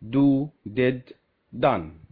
do did done.